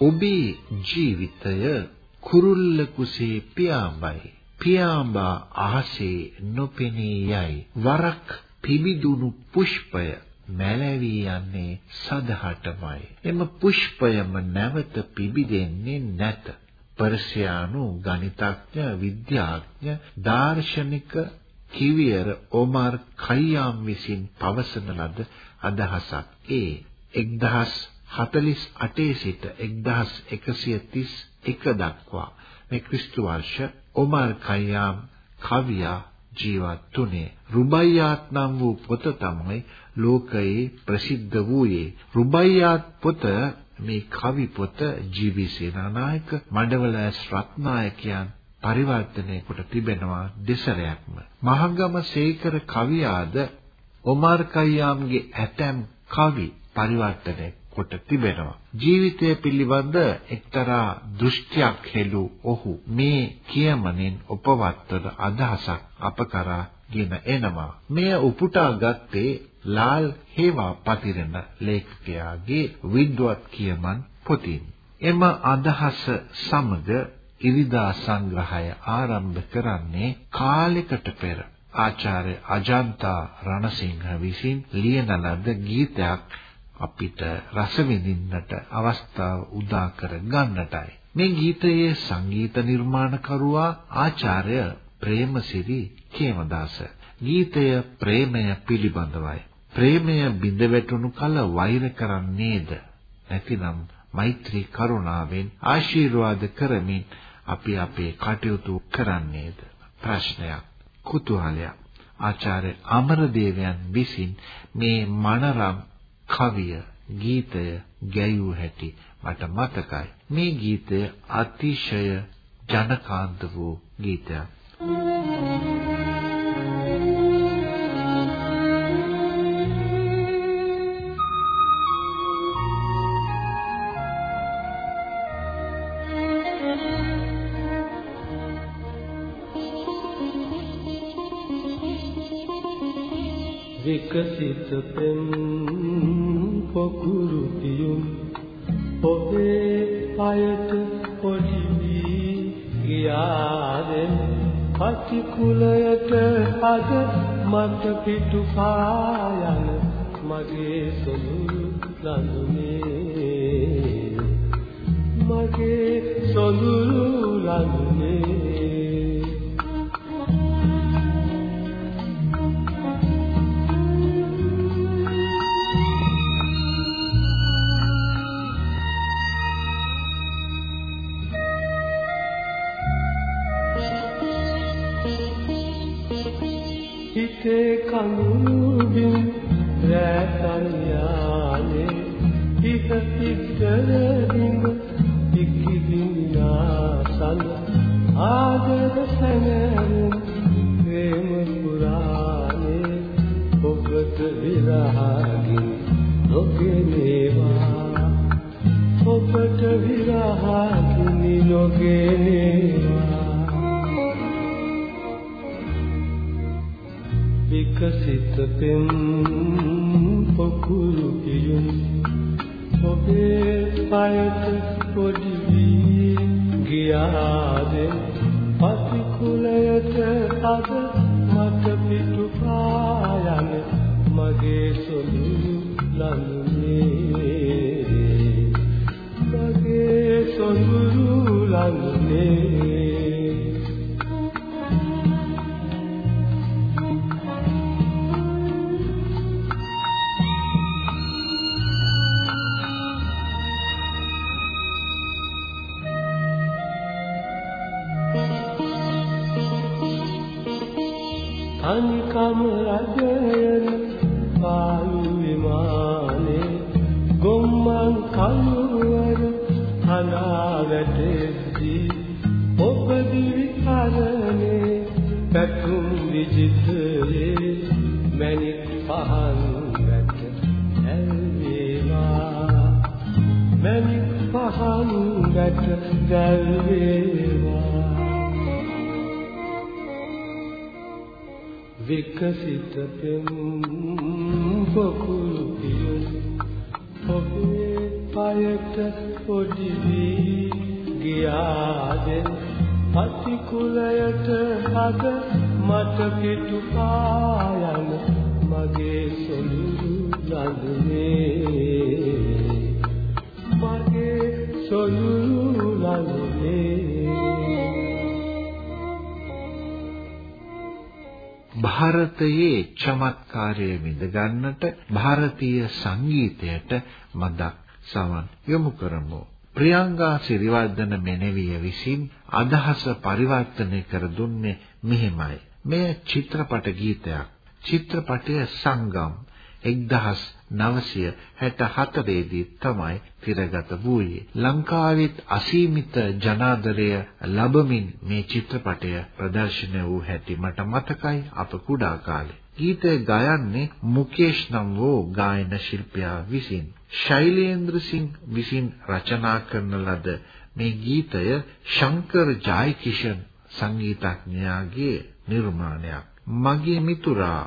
ඔබේ ජීවිතය කුරුල්ලකුසේ පියාඹයි. පියාඹා අහසේ නොපෙනී යයි. වරක් පිබිදුණු පුෂ්පය මැලවී යන්නේ සදහටමයි. එම පුෂ්පයම නැවත පිබිදෙන්නේ නැත. පර්සියානු ගණිතඥ විද්‍යාඥ දාර්ශනික කිවියර ඔමර් ඛය්යාම් විසින් පවසන ලද අදහසක් ඒ 48 සිට 1131 දක්වා මේ ක්‍රිස්තු වර්ෂ ඔමර් කය්යාම් කවියා ජීවත් වුණේ. රුබයියාත් නම් වූ පොත තමයි ලෝකයේ ප්‍රසිද්ධ වූයේ. රුබයියාත් පොත මේ කවි පොත ජී.වී. සේනානායක මඩවලස් රත්නායකයන් පරිවර්තනය කොට තිබෙනවා දෙසරයක්ම. මහගම සේකර කවියාද ඔමර් කය්යාම්ගේ ඇතැම් කවි පරිවර්තනය කොට තිබෙනවා. ජීවිතය පිළිබඳ එක්තරා දෘෂ්ටියක් හෙළු ඔහු මේ කියමනෙන් උපවත්තන අදහසක් අප කරා ගෙන එනවා. මෙය උපුටා ගත්තේ ලාල් හේවා පතිරණ ලේඛකයාගේ විද්වත් කියමන් පොතින්. එම අදහස සමග ඉරිදා සංග්‍රහය ආරම්භ කරන්නේ කාලයකට පෙර ආචාර්ය අජන්තා රණසිංහ විසින් ලියන ලද ගීතයක් අපිට රස විඳින්නට අවස්ථාව උදා කර ගන්නටයි. මේ ගීතයේ සංගීත නිර්මාණකරුවා ආචාර්ය ප්‍රේමසිරි කේමදාස. ගීතය ප්‍රේමය පිළිබඳවයි. ප්‍රේමය බිඳ වැටුණු කල වෛර කරන්නේද? නැතිනම් මෛත්‍රී කරුණාවෙන් ආශිර්වාද කරමින් අපි අපේ කටයුතු කරන්නේද? ප්‍රශ්නයක්. කුතුහලයක්. ආචාර්ය අමරදේවයන් විසින් මේ මනරම් කවිය ගීතය ගැයූ හැටි මට මතකයි. මේ ගීතය අතිශය ජනකාන්ත වූ ගීතයක්. විකසිත පෙම් පොකුරු පියුම් ඔබේ අයට පොඩි වී ගියාදෙන් පටිකුලයට අද මට පිටු පායන මගේ සොඳුරු ලඳුනේ මගේ සොඳුරු හිතේ කඳුබින් රැතන්යානේ හිත පිටරදින් ඉක්කිදිනාසන ආදර සැනරුම් විකසිත පෙම් පොකුරු පියුම්. ඔබේ පයට පොඩි විකසිත පෙම් බකුළු පියුම් ඔබේ පයට පොඩි වී ගියාදෙන් පතිකුලයට අද මට පිටු පායන මගේ සොළු ලඳුනේ ಭಾರತයේ චමත්කාරය විඳ ගන්නට ಭಾರತೀಯ සංගීතයට මදක් සමන් යොමු කරමු. ප්‍රියංගා සිරිවර්ධන මෙනෙවිය විසින් අදහස පරිවර්තනය කර දුන්නේ මෙහිමයි. මෙය චිත්‍රපට ගීතයක්. චිත්‍රපටය සංගම් 1900 1964 දී තමයි තිරගත වූයේ. ලංකාවෙත් අසීමිත ජනාදරය ලැබමින් මේ චිත්‍රපටය ප්‍රදර්ශනය වූ හැටි මට මතකයි අප කුඩා කාලේ. ගීතය ගයන්නේ මුකේෂ් නම් වූ ගායන ශිල්පියා විසින්. ශෛලේන්ද්‍ර සිං විසින් රචනා කරන ලද මේ ගීතය ශංකර් ජයකිෂන් සංගීතඥයාගේ නිර්මාණයක්. මගේ මිතුරා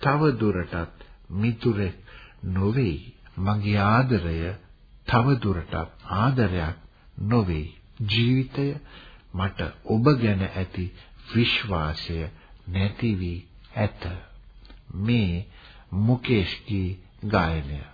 තව දුරටත් මිතුරෙක් නොවේ. මගේ ආදරය තව දුරටත් ආදරයක් නොවේ. ජීවිතය මට ඔබ ගැන ඇති විශ්වාසය නැති වී ඇත. මේ මුකේෂ්ගේ ගායනය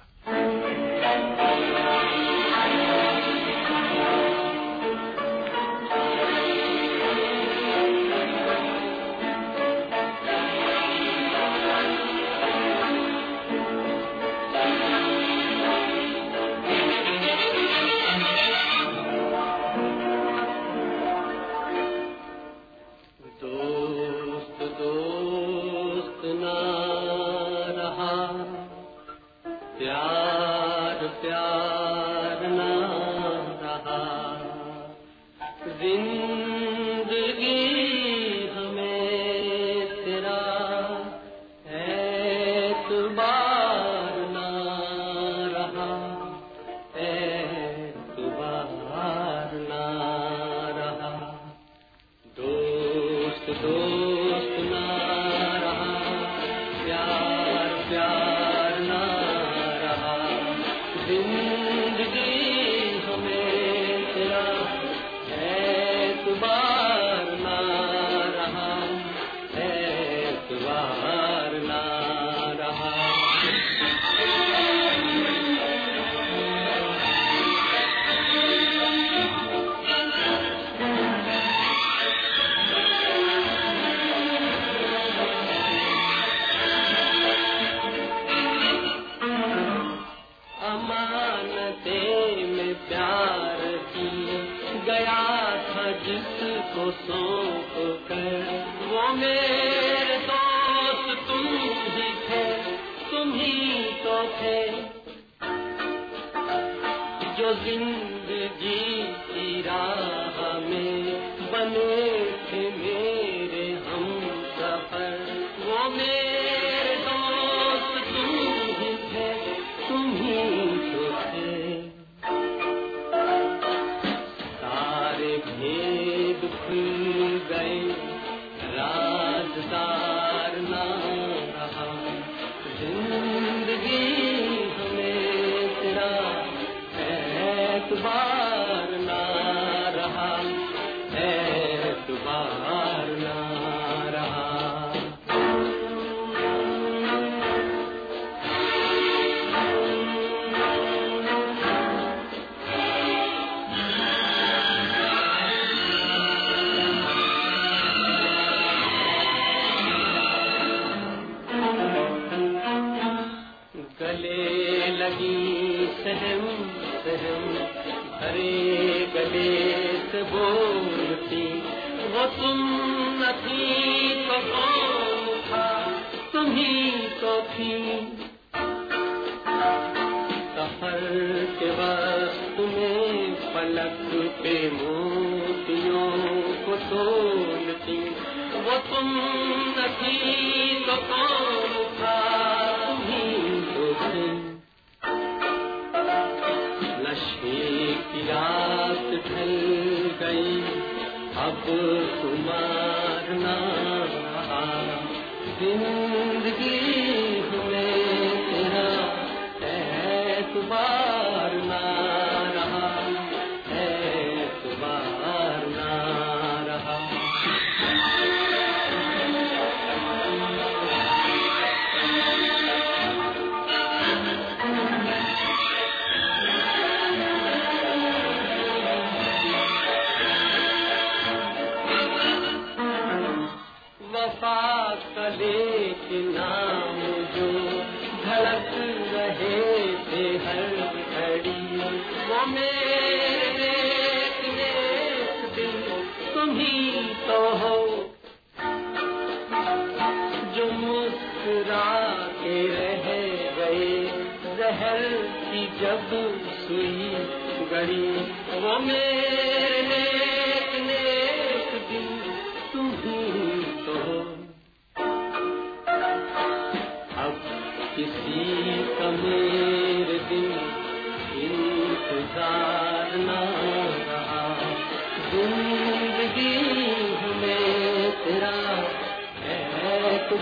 पलको पुम न थी? लक्ष्मी प्रात Kumar. मेरे ही तो हो जो मुस्कुरा के रह गए जहर जब सुई गड़ी वो मेरे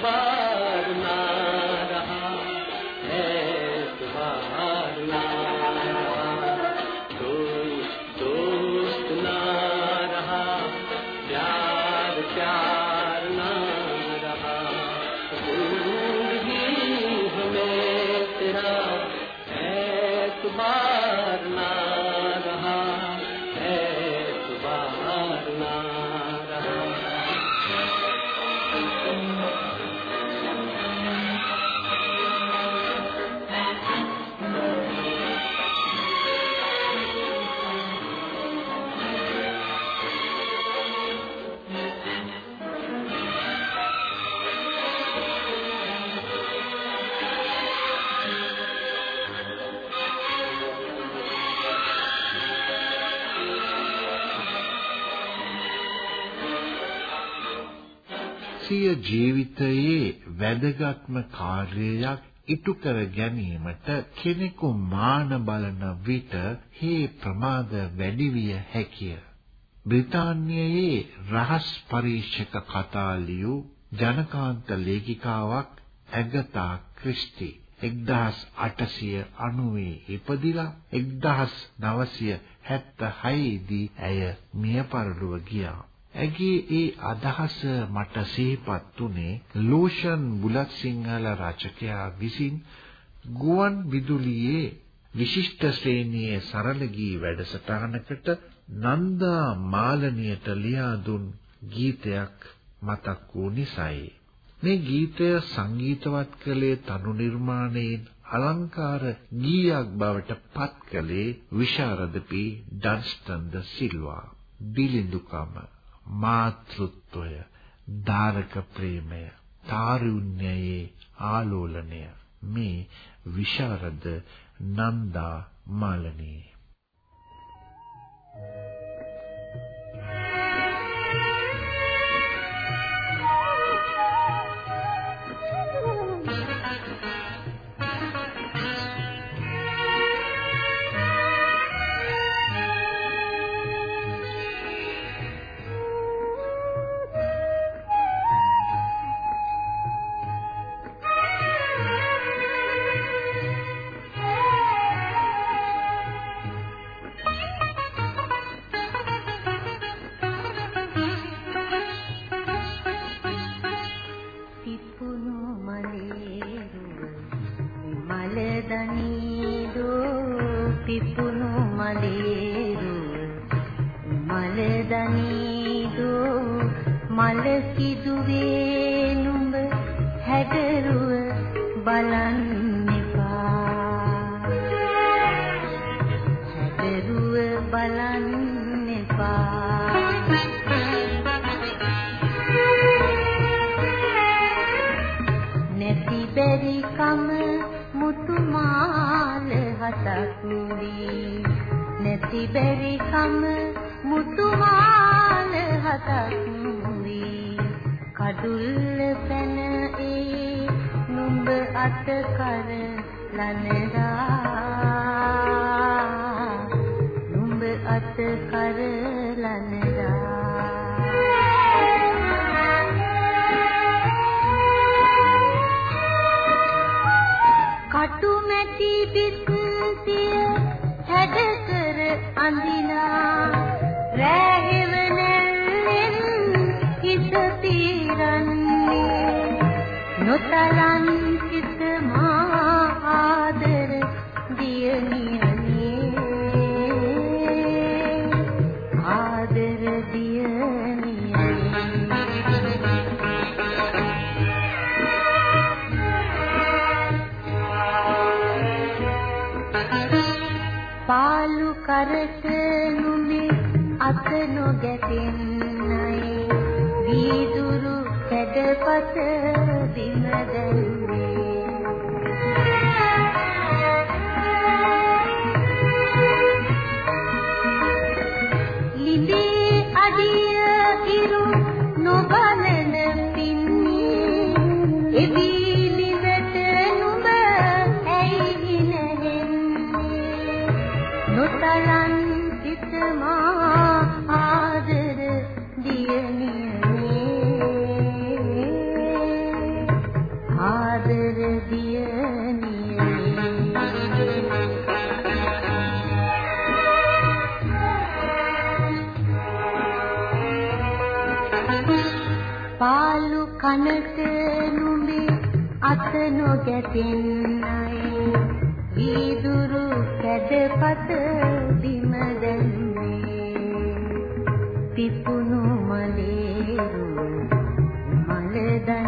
तुम्हारा है तुम्हारा සිය ජීවිතයේ වැදගත්ම කාර්යයක් ඉටු කර ගැනීමට කෙනෙකු මාන බලන විට හේ ප්‍රමාද වැඩි විය හැකිය. බ්‍රිතාන්‍යයේ රහස් පරීක්ෂක කතා ලියූ ජනකාන්ත ලේඛිකාවක් ඇගතා ක්‍රිස්ටි 1890 ඉපදිලා 1976 දී ඇය මිය පරලොව ගියා. ඇගේ ඒ අදහස මට සිහිපත් වුණේ ලෝෂන් බුලත් සිංහල රචකයා විසින් ගුවන් විදුලියේ විශිෂ්ට ශ්‍රේණියේ සරල ගී වැඩසටහනකට නන්දා මාලනියට ලියා දුන් ගීතයක් මතක් වූ නිසායි. මේ ගීතය සංගීතවත් කළේ තනු නිර්මාණයෙන් අලංකාර ගීයක් බවට පත් කළේ විශාරද පී ඩන්ස්ටන් ද සිල්වා. බිලිඳුකම මාතෘත්වය ධාරක ප්‍රේමය තාරුණ්‍යයේ ආලෝලනය. මේ විශාරද නන්දා මාලනී. පිපුණු මලදනීදෝ පිපුණු මලේරුව මලදනීදෝ මල කිදුවේ නුඹ හැඩරුව බැරි කම මුතු මාල හතක් වී කඩුල්ල පැන ඒ නුඹ අත කර ලනදා. නුඹ පිය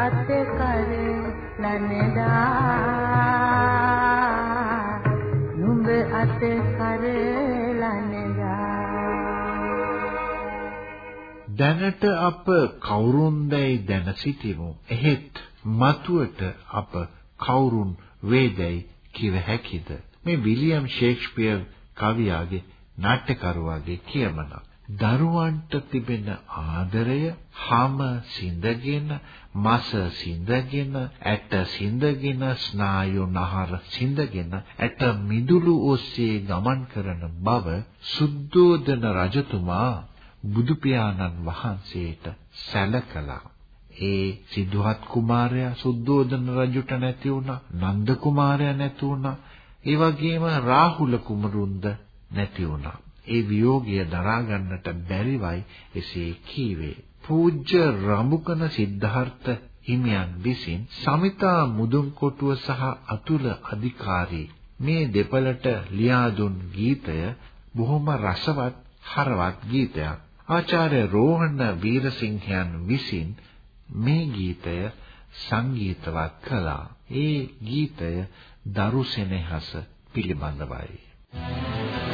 අත කර ලනදා නුඹ අත කර ලනදා දැනට අප කවුරුන්දැයි දැන සිටිමු. එහෙත් මතුවට අප කවුරුන් වේදැයි කිව හැකිද? මේ විලියම් ෂේක්ස්පියර් කවියාගේ නාට්‍යකරුවාගේ කියමනක්. දරුවන්ට තිබෙන ආදරය හැම සිඳගෙන මස සිඳගෙන ඇට සිඳගෙන ස්නායු නහර සිඳගෙන ඇට මිදුළු ඔස්සේ ගමන් කරන බව සුද්ධෝදන රජතුමා බුදු පියාණන් වහන්සේට සැලකලා. ඒ සිද්ධාත් කුමාරයා සුද්ධෝදන රජුට නැති වුණා නන්ද කුමාරයා නැති වුණා ඒ වගේම රාහුල කුමරුන්ද නැති වුණා. ඒ වියෝගය දරා ගන්නට බැරිවයි එසේ කීවේ පූජ්‍ය රඹුකන සිද්ධාර්ථ හිමියන් විසින් සමිතා මුදුන්කොටුව සහ අතුල අධිකාරී මේ දෙපළට ලියා දුන් ගීතය බොහොම රසවත් හරවත් ගීතයක් ආචාර්ය රෝහණ වීරසිංහයන් විසින් මේ ගීතය සංගීතවත් කළා. ඒ ගීතය දරු සෙනෙහස පිළිබඳවයි. ඡන්ද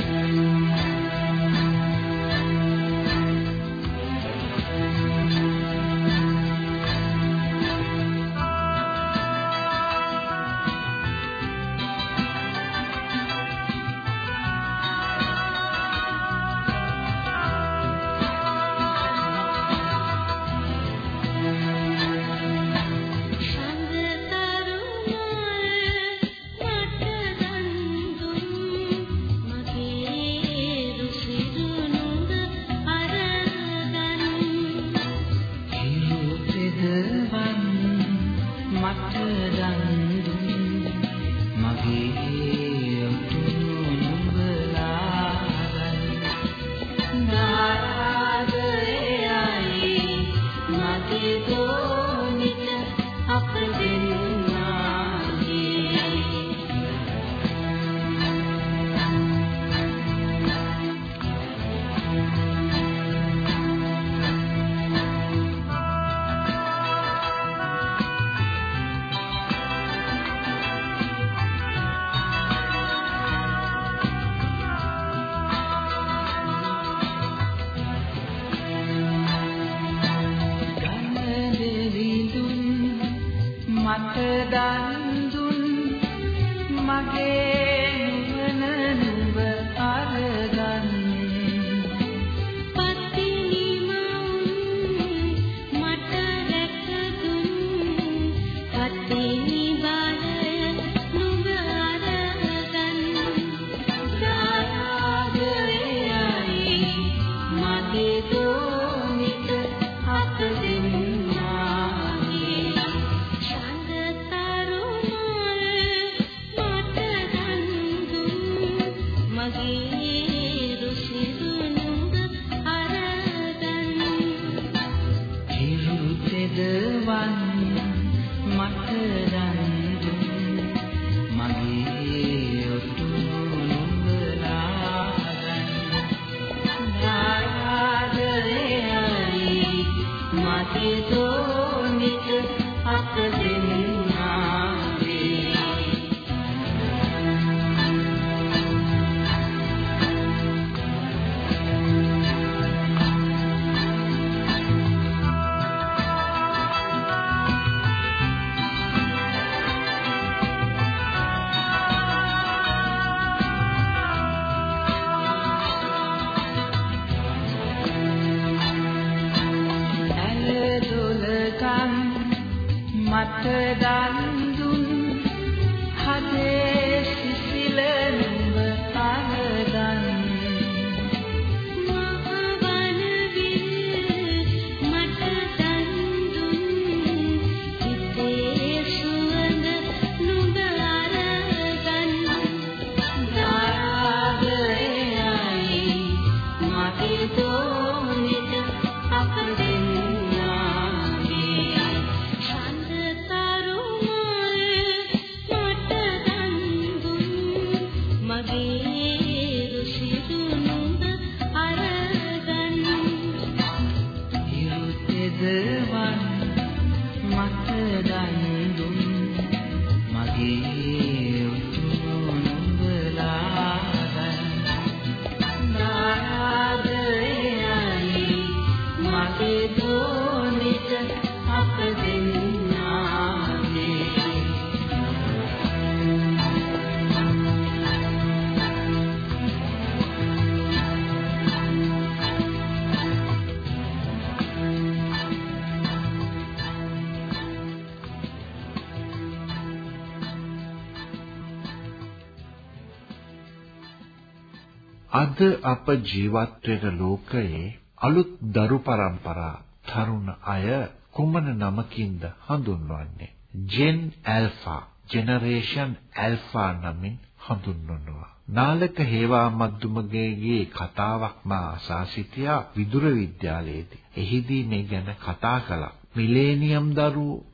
අද අප ජීවත් වෙන ලෝකයේ අලුත් දරු පරම්පරා තරුණ අය කුමන නමකින්ද හඳුන්වන්නේ? ජෙන් ඇල්ෆා ජෙනරේෂන් ඇල්ෆා නමින් හඳුන්වනවා. නාලක හේවා මද්දුමගේගේ කතාවක් මා අසා සිටියා විදුර විද්‍යාලයේදී. එහිදී මේ ගැන කතා කළා. මිලේනියම් දරුවෝ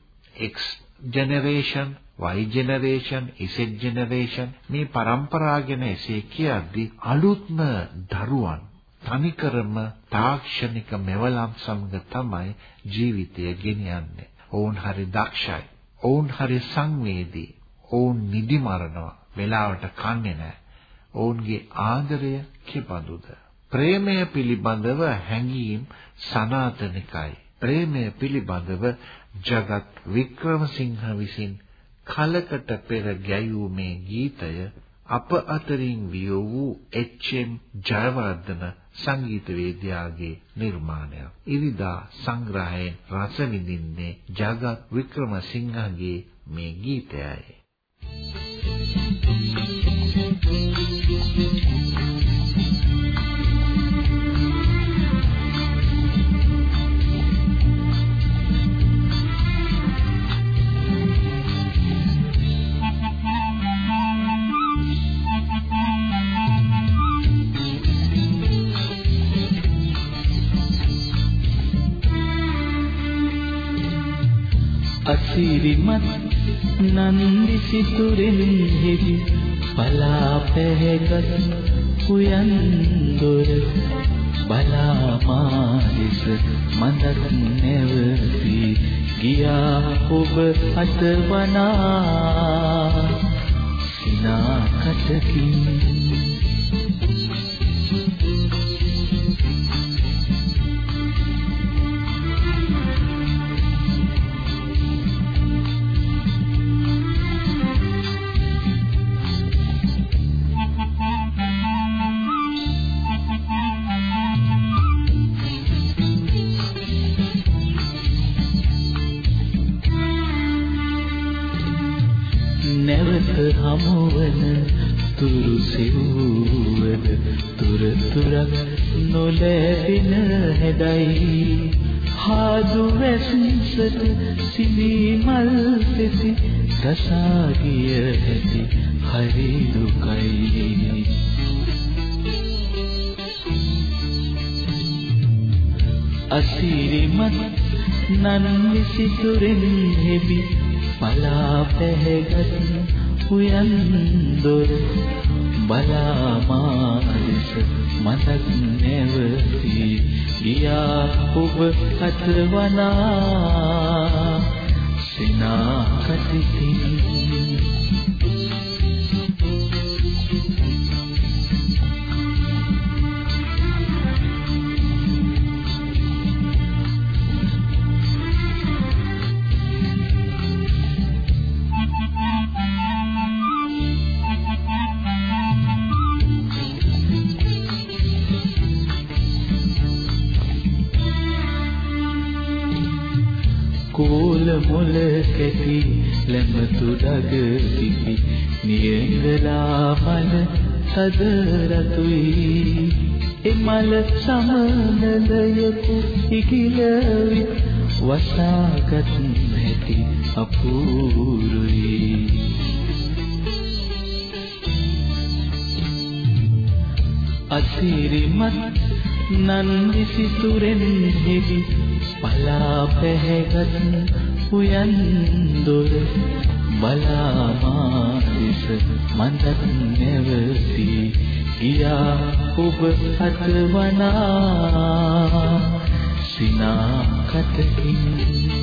X generation Y generation Z generation මේ પરම්පරා ගැන එසේ කියද්දී අලුත්ම දරුවන් තනිකරම තාක්ෂණික මෙවලම් සමග තමයි ජීවිතය ගෙනියන්නේ. ඔවුන් හරි දක්ෂයි. ඔවුන් හරි සංවේදී. ඔවුන් නිදි මරනවා. වෙලාවට කන්නේ නැහැ. ඔවුන්ගේ ආදරය කිබඳුද? ප්‍රේමය පිළිබඳව හැඟීම් සනාතනිකයි. ප්‍රේමය පිළිබඳව ජගත් වික්‍රමසිංහ විසින් කලකට පෙර ගැයූ මේ ගීතය අප අතරින් විය වූ එච්.එම්. ජයවර්ධන සංගීතවේදියාගේ නිර්මාණයක්. ඉරිදා සංග්‍රහයෙන් රස විඳින්නේ ජගත් වික්‍රමසිංහගේ මේ ගීතයයි. අසිරිමත් නන්දි සිතුරින් හෙවි පලා පැහැගත් උයන් දොර බලා මාදිස මඳක් නැවති ගියා ඔබ අතවනා සිනා දුකයි අසිරිමත් නන්වි සිතුරෙන් හෙබි පලා පැහැගත් උයන් දොර බලා මාදෙස මතක් නැවති ගියා ඔබ අතවනා. සිනා කටිතින් කෝල මොල කැටි ලැමතු ඩග පිපි. නියඟලා මල සද රතුයි. එමල සමනලයකු ඉකිලවි. වසාගත් හැටි අපූරුයි. අසිරිමත් නන් විසිතුරෙන් හෙවි. පලා පැහැගත් උයන් දොර බලා මාදිස මන්දත් නැවති ගියා ඔබ අතවනා සිනා කතකින්